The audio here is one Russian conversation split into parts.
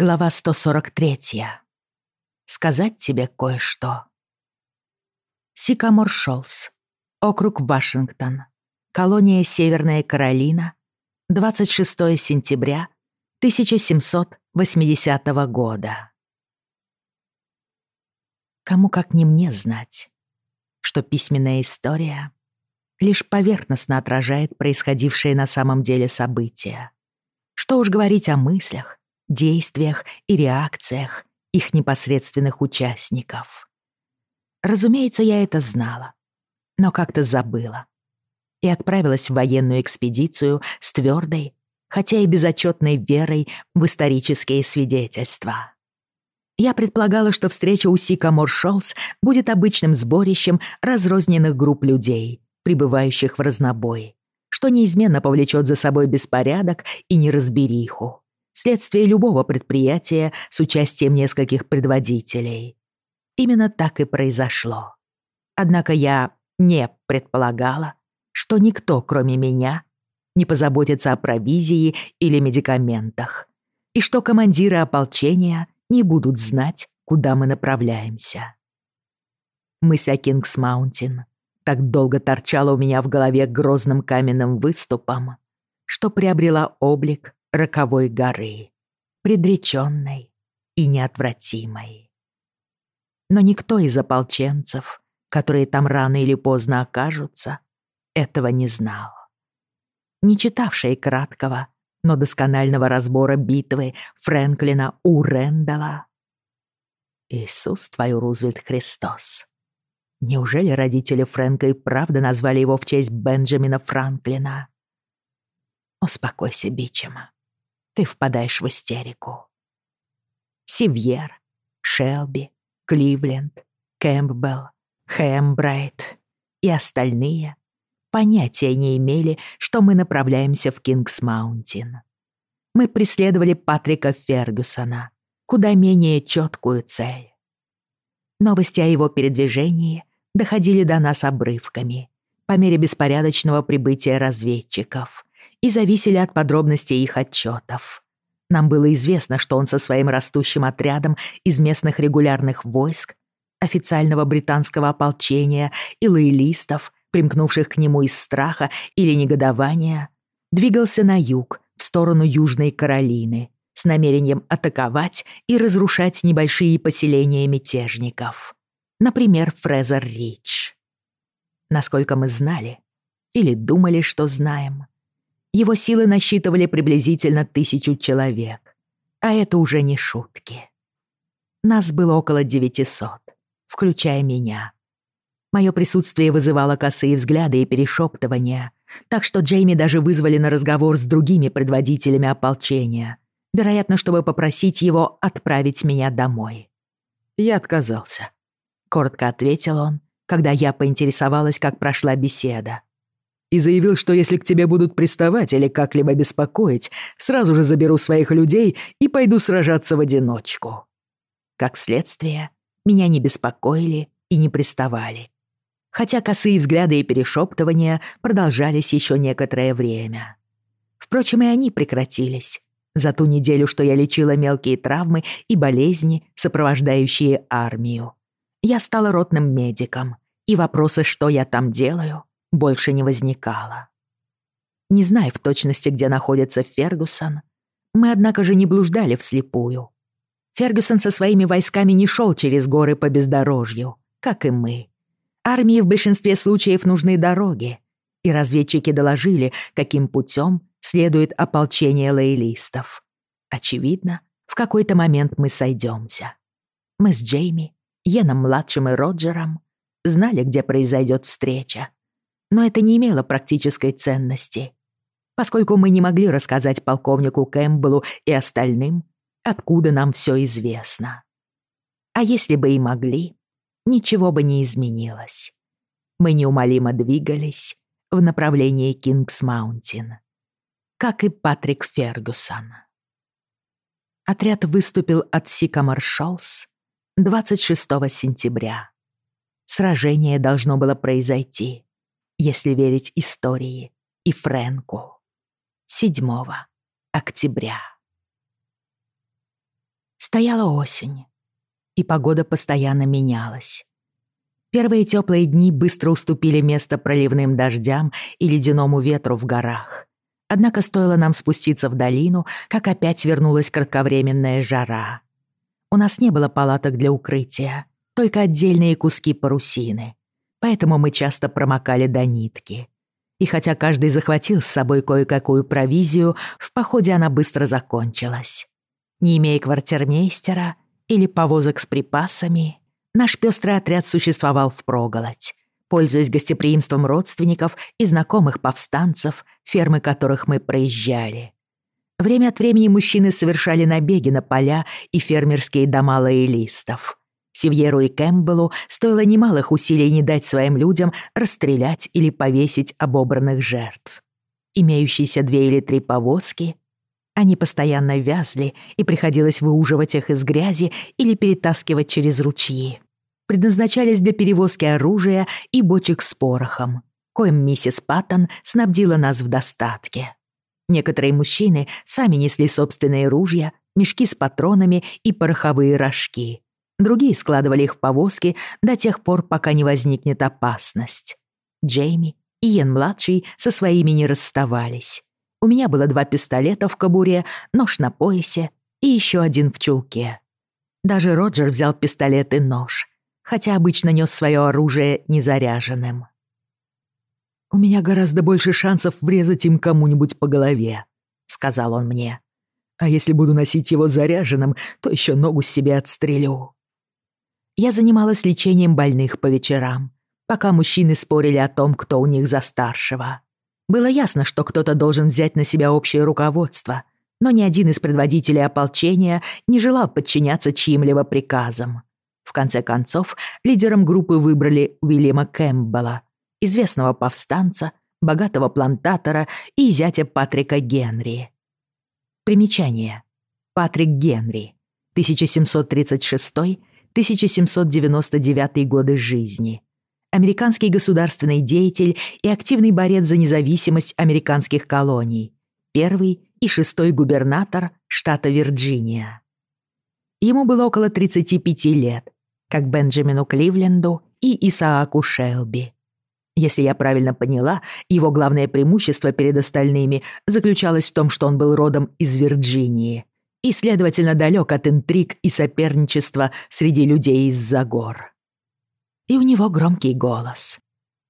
Глава 143. Сказать тебе кое-что. Сикамор Шолс. Округ Вашингтон. Колония Северная Каролина. 26 сентября 1780 года. Кому как не мне знать, что письменная история лишь поверхностно отражает происходившие на самом деле события. Что уж говорить о мыслях, действиях и реакциях их непосредственных участников. Разумеется, я это знала, но как-то забыла и отправилась в военную экспедицию с твердой, хотя и безотчетной верой в исторические свидетельства. Я предполагала, что встреча у Сикамор Шолц будет обычным сборищем разрозненных групп людей, пребывающих в разнобой, что неизменно повлечет за собой беспорядок и неразбериху следствие любого предприятия с участием нескольких предводителей. Именно так и произошло. Однако я не предполагала, что никто, кроме меня, не позаботится о провизии или медикаментах, и что командиры ополчения не будут знать, куда мы направляемся. Мысль о Кингс-Маунтин так долго торчала у меня в голове грозным каменным выступом, что приобрела облик роковой горы, предреченной и неотвратимой. Но никто из ополченцев, которые там рано или поздно окажутся, этого не знал. Не читавшие краткого, но досконального разбора битвы Фрэнклина у Рэндала. Иисус твой Рузвельт Христос. Неужели родители Фрэнка и правда назвали его в честь Бенджамина Франклина? Успокойся, Бичема ты впадаешь в истерику. Сивьер, Шелби, Кливленд, Кэмпбелл, Хэмбрайт и остальные понятия не имели, что мы направляемся в Кингс-Маунтин. Мы преследовали Патрика Фергюсона, куда менее четкую цель. Новости о его передвижении доходили до нас обрывками по мере беспорядочного прибытия разведчиков — и И зависели от подробностей их отчетов. Нам было известно, что он со своим растущим отрядом из местных регулярных войск, официального британского ополчения и лоялистов, примкнувших к нему из страха или негодования, двигался на юг, в сторону Южной Каролины, с намерением атаковать и разрушать небольшие поселения мятежников. Например, Фрезер Рич. Насколько мы знали, или думали, что знаем, его силы насчитывали приблизительно тысячу человек. А это уже не шутки. Нас было около 900, включая меня. Мое присутствие вызывало косые взгляды и перешептывания, так что Джейми даже вызвали на разговор с другими предводителями ополчения, вероятно, чтобы попросить его отправить меня домой. Я отказался. Коротко ответил он, когда я поинтересовалась, как прошла беседа и заявил, что если к тебе будут приставать или как-либо беспокоить, сразу же заберу своих людей и пойду сражаться в одиночку. Как следствие, меня не беспокоили и не приставали. Хотя косые взгляды и перешептывания продолжались еще некоторое время. Впрочем, и они прекратились за ту неделю, что я лечила мелкие травмы и болезни, сопровождающие армию. Я стала ротным медиком, и вопросы, что я там делаю — больше не возникало. Не зная в точности, где находится Фергюсон, мы, однако же, не блуждали вслепую. Фергюсон со своими войсками не шел через горы по бездорожью, как и мы. Армии в большинстве случаев нужны дороги, и разведчики доложили, каким путем следует ополчение лоялистов. Очевидно, в какой-то момент мы сойдемся. Мы с Джейми, Йеном-младшим и Роджером знали, где произойдет встреча, но это не имело практической ценности, поскольку мы не могли рассказать полковнику Кэмпбеллу и остальным, откуда нам все известно. А если бы и могли, ничего бы не изменилось. Мы неумолимо двигались в направлении Кингс-Маунтин, как и Патрик Фергюсон. Отряд выступил от сикамар 26 сентября. Сражение должно было произойти если верить истории, и Фрэнку. 7 октября. Стояла осень, и погода постоянно менялась. Первые теплые дни быстро уступили место проливным дождям и ледяному ветру в горах. Однако стоило нам спуститься в долину, как опять вернулась кратковременная жара. У нас не было палаток для укрытия, только отдельные куски парусины. поэтому мы часто промокали до нитки. И хотя каждый захватил с собой кое-какую провизию, в походе она быстро закончилась. Не имея квартирмейстера или повозок с припасами, наш пестрый отряд существовал впроголодь, пользуясь гостеприимством родственников и знакомых повстанцев, фермы которых мы проезжали. Время от времени мужчины совершали набеги на поля и фермерские дома лоялистов — Севьеру и Кэмпбеллу стоило немалых усилий не дать своим людям расстрелять или повесить обобранных жертв. Имеющиеся две или три повозки, они постоянно вязли, и приходилось выуживать их из грязи или перетаскивать через ручьи. Предназначались для перевозки оружия и бочек с порохом, коим миссис Паттон снабдила нас в достатке. Некоторые мужчины сами несли собственные ружья, мешки с патронами и пороховые рожки, Другие складывали их в повозки до тех пор, пока не возникнет опасность. Джейми и Йен-младший со своими не расставались. У меня было два пистолета в кобуре, нож на поясе и еще один в чулке. Даже Роджер взял пистолет и нож, хотя обычно нес свое оружие незаряженным. «У меня гораздо больше шансов врезать им кому-нибудь по голове», — сказал он мне. «А если буду носить его заряженным, то еще ногу себе отстрелю». Я занималась лечением больных по вечерам, пока мужчины спорили о том, кто у них за старшего. Было ясно, что кто-то должен взять на себя общее руководство, но ни один из предводителей ополчения не желал подчиняться чьим-либо приказам. В конце концов, лидером группы выбрали Уильяма Кэмпбелла, известного повстанца, богатого плантатора и зятя Патрика Генри. Примечание. Патрик Генри. 1799 годы жизни. Американский государственный деятель и активный борец за независимость американских колоний. Первый и шестой губернатор штата Вирджиния. Ему было около 35 лет, как Бенджамину Кливленду и Исааку Шелби. Если я правильно поняла, его главное преимущество перед остальными заключалось в том, что он был родом из Вирджинии – и, следовательно, далек от интриг и соперничества среди людей из-за гор. И у него громкий голос.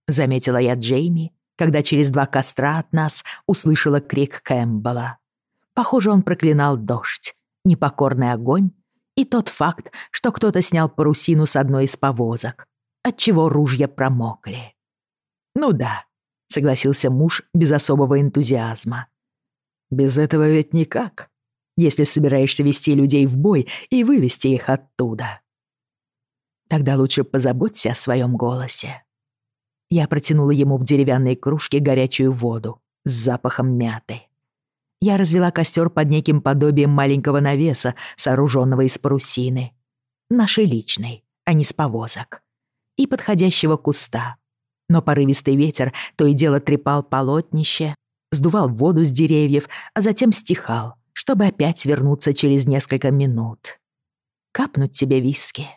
Заметила я Джейми, когда через два костра от нас услышала крик Кэмпбелла. Похоже, он проклинал дождь, непокорный огонь и тот факт, что кто-то снял парусину с одной из повозок, отчего ружья промокли. «Ну да», — согласился муж без особого энтузиазма. «Без этого ведь никак», если собираешься вести людей в бой и вывести их оттуда. Тогда лучше позаботься о своем голосе. Я протянула ему в деревянной кружке горячую воду с запахом мяты. Я развела костер под неким подобием маленького навеса, сооруженного из парусины. Нашей личной, а не с повозок. И подходящего куста. Но порывистый ветер то и дело трепал полотнище, сдувал воду с деревьев, а затем стихал, чтобы опять вернуться через несколько минут. Капнуть тебе виски.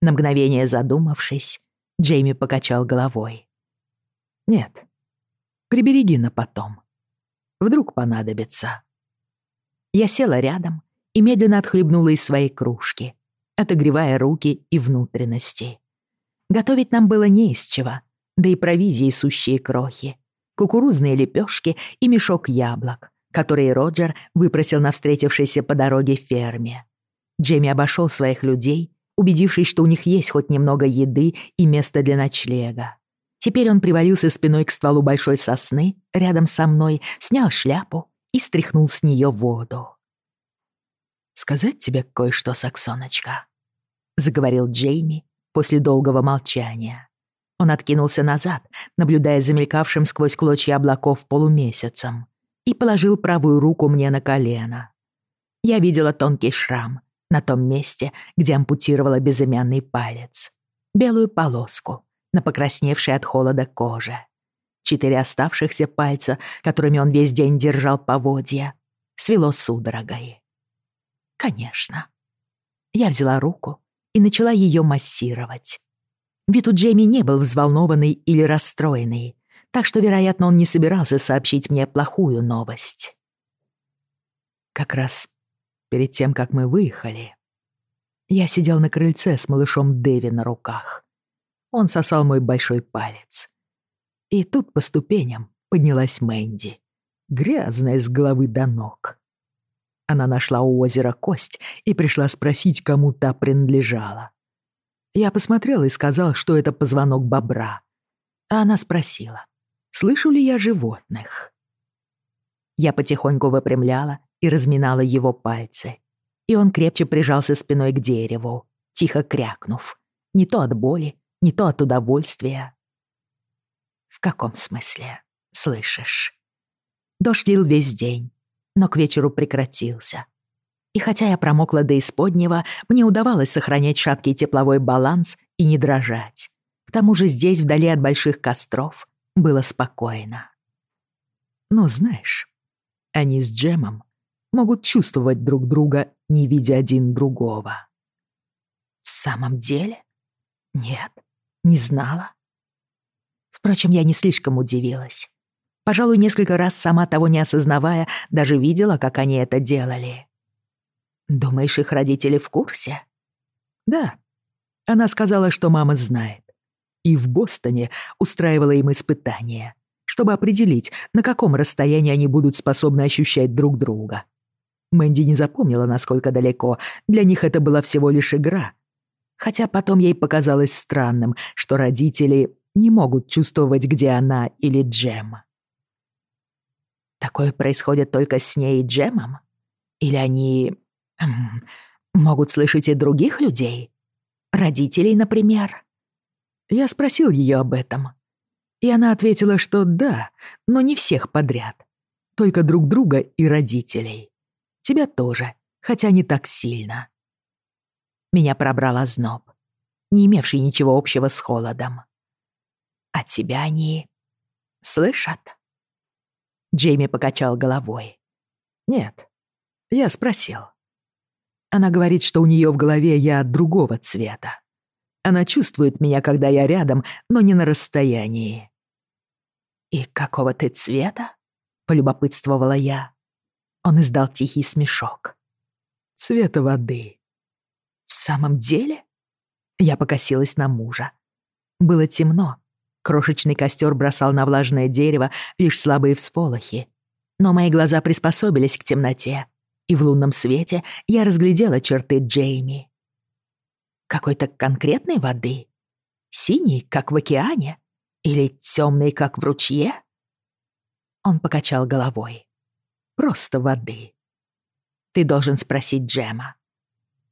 На мгновение задумавшись, Джейми покачал головой. Нет, прибереги на потом. Вдруг понадобится. Я села рядом и медленно отхлебнула из своей кружки, отогревая руки и внутренности. Готовить нам было не из чего, да и провизии сущие крохи, кукурузные лепешки и мешок яблок — которые Роджер выпросил на встретившейся по дороге ферме. Джейми обошел своих людей, убедившись, что у них есть хоть немного еды и место для ночлега. Теперь он привалился спиной к стволу большой сосны рядом со мной, снял шляпу и стряхнул с нее воду. «Сказать тебе кое-что, Саксоночка», — заговорил Джейми после долгого молчания. Он откинулся назад, наблюдая за мелькавшим сквозь клочья облаков полумесяцем — и положил правую руку мне на колено. Я видела тонкий шрам на том месте, где ампутировала безымянный палец, белую полоску на покрасневшей от холода коже, четыре оставшихся пальца, которыми он весь день держал поводья, свело судорогой. Конечно. Я взяла руку и начала ее массировать. Вид у Джейми не был взволнованный или расстроенный так что, вероятно, он не собирался сообщить мне плохую новость. Как раз перед тем, как мы выехали, я сидел на крыльце с малышом Дэви на руках. Он сосал мой большой палец. И тут по ступеням поднялась Мэнди, грязная с головы до ног. Она нашла у озера кость и пришла спросить, кому та принадлежала. Я посмотрел и сказал, что это позвонок бобра. А она спросила, Слышу ли я животных? Я потихоньку выпрямляла и разминала его пальцы. И он крепче прижался спиной к дереву, тихо крякнув. Не то от боли, не то от удовольствия. В каком смысле? Слышишь? Дождь лил весь день, но к вечеру прекратился. И хотя я промокла до исподнего, мне удавалось сохранять шаткий тепловой баланс и не дрожать. К тому же здесь, вдали от больших костров, было спокойно. Ну, знаешь, они с Джемом могут чувствовать друг друга, не видя один другого. В самом деле? Нет, не знала. Впрочем, я не слишком удивилась. Пожалуй, несколько раз, сама того не осознавая, даже видела, как они это делали. Думаешь, их родители в курсе? Да. и в Бостоне устраивала им испытания, чтобы определить, на каком расстоянии они будут способны ощущать друг друга. Мэнди не запомнила, насколько далеко, для них это была всего лишь игра. Хотя потом ей показалось странным, что родители не могут чувствовать, где она или Джем. Такое происходит только с ней и Джемом? Или они... могут слышать и других людей? Родителей, например? Я спросил ее об этом. И она ответила, что да, но не всех подряд. Только друг друга и родителей. Тебя тоже, хотя не так сильно. Меня пробрал озноб, не имевший ничего общего с холодом. А тебя они слышат?» Джейми покачал головой. «Нет, я спросил. Она говорит, что у нее в голове я другого цвета. Она чувствует меня, когда я рядом, но не на расстоянии. «И какого ты цвета?» — полюбопытствовала я. Он издал тихий смешок. «Цвета воды». «В самом деле?» Я покосилась на мужа. Было темно. Крошечный костер бросал на влажное дерево лишь слабые всполохи. Но мои глаза приспособились к темноте, и в лунном свете я разглядела черты Джейми какой то конкретной воды? Синий, как в океане? Или темный, как в ручье? Он покачал головой. Просто воды. Ты должен спросить Джема.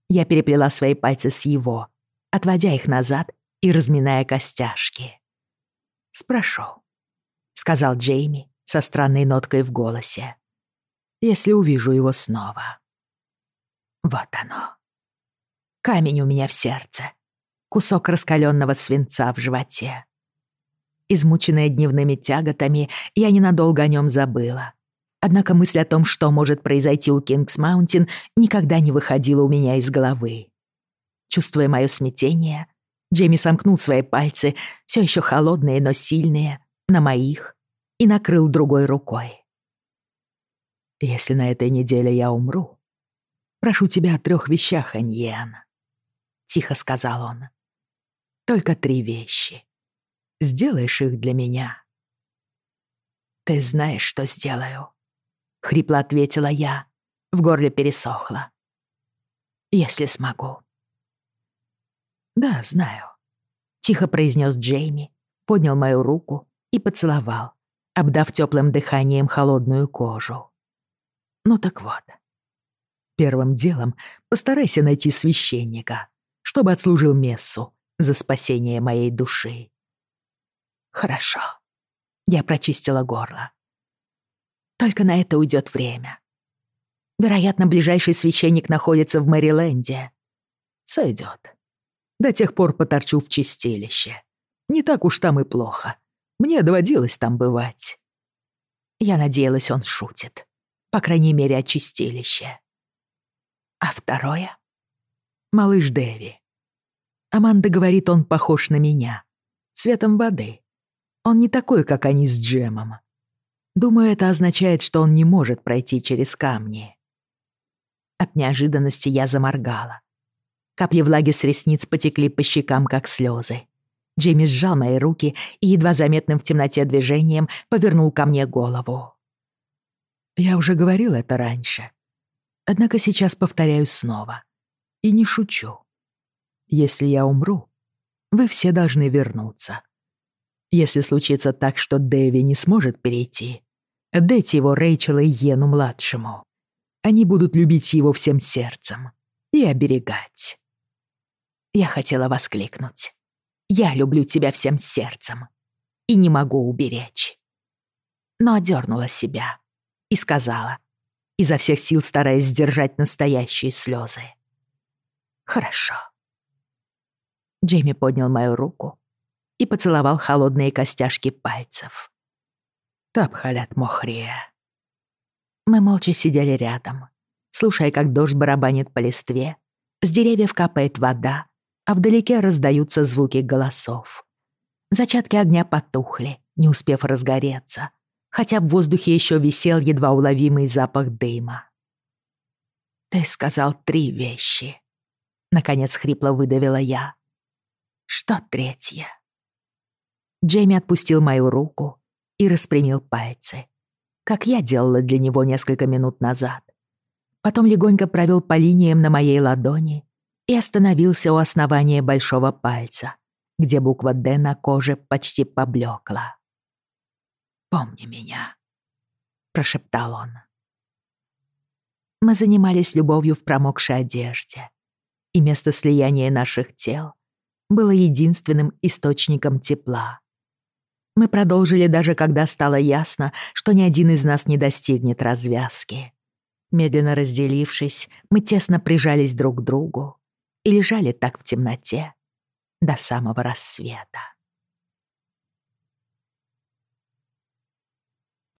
Я переплела свои пальцы с его, отводя их назад и разминая костяшки. «Спрошу», — сказал Джейми со странной ноткой в голосе, «если увижу его снова». Вот оно камень у меня в сердце. Кусок раскаленного свинца в животе. Измученная дневными тяготами, я ненадолго о нем забыла. Однако мысль о том, что может произойти у Кингс-Маунтин, никогда не выходила у меня из головы. Чувствуя мое смятение, Джейми сомкнул свои пальцы, все еще холодные, но сильные, на моих, и накрыл другой рукой. «Если на этой неделе я умру, прошу тебя о трех вещах, Аньен», тихо сказал он. «Только три вещи. Сделаешь их для меня?» «Ты знаешь, что сделаю», — хрипло ответила я. В горле пересохло. «Если смогу». «Да, знаю», — тихо произнес Джейми, поднял мою руку и поцеловал, обдав теплым дыханием холодную кожу. «Ну так вот. Первым делом постарайся найти священника, чтобы отслужил мессу за спасение моей души. Хорошо. Я прочистила горло. Только на это уйдет время. Вероятно, ближайший священник находится в Мэриленде. Сойдет. До тех пор поторчу в чистилище. Не так уж там и плохо. Мне доводилось там бывать. Я надеялась, он шутит. По крайней мере, о чистилище. А второе? Малыш Дэви. Аманда говорит, он похож на меня. Цветом воды. Он не такой, как они с Джемом. Думаю, это означает, что он не может пройти через камни. От неожиданности я заморгала. Капли влаги с ресниц потекли по щекам, как слезы. Джейми сжал мои руки и едва заметным в темноте движением повернул ко мне голову. Я уже и не шучу. Если я умру, вы все должны вернуться. Если случится так, что Дэви не сможет перейти, дайте его Рэйчелу и Йену-младшему. Они будут любить его всем сердцем и оберегать. Я хотела воскликнуть. Я люблю тебя всем сердцем и не могу уберечь. Но одернула себя и сказала, изо всех сил стараясь сдержать настоящие слезы. «Хорошо». Джейми поднял мою руку и поцеловал холодные костяшки пальцев. Тапхалят Мохрия. Мы молча сидели рядом, слушая, как дождь барабанит по листве, с деревьев капает вода, а вдалеке раздаются звуки голосов. Зачатки огня потухли, не успев разгореться, хотя в воздухе еще висел едва уловимый запах дыма. «Ты сказал три вещи», — Наконец хрипло выдавила я. Что третье? Джейми отпустил мою руку и распрямил пальцы, как я делала для него несколько минут назад. Потом легонько провел по линиям на моей ладони и остановился у основания большого пальца, где буква «Д» на коже почти поблекла. «Помни меня», — прошептал он. Мы занимались любовью в промокшей одежде и место слияния наших тел было единственным источником тепла. Мы продолжили даже когда стало ясно, что ни один из нас не достигнет развязки. Медленно разделившись, мы тесно прижались друг к другу и лежали так в темноте до самого рассвета.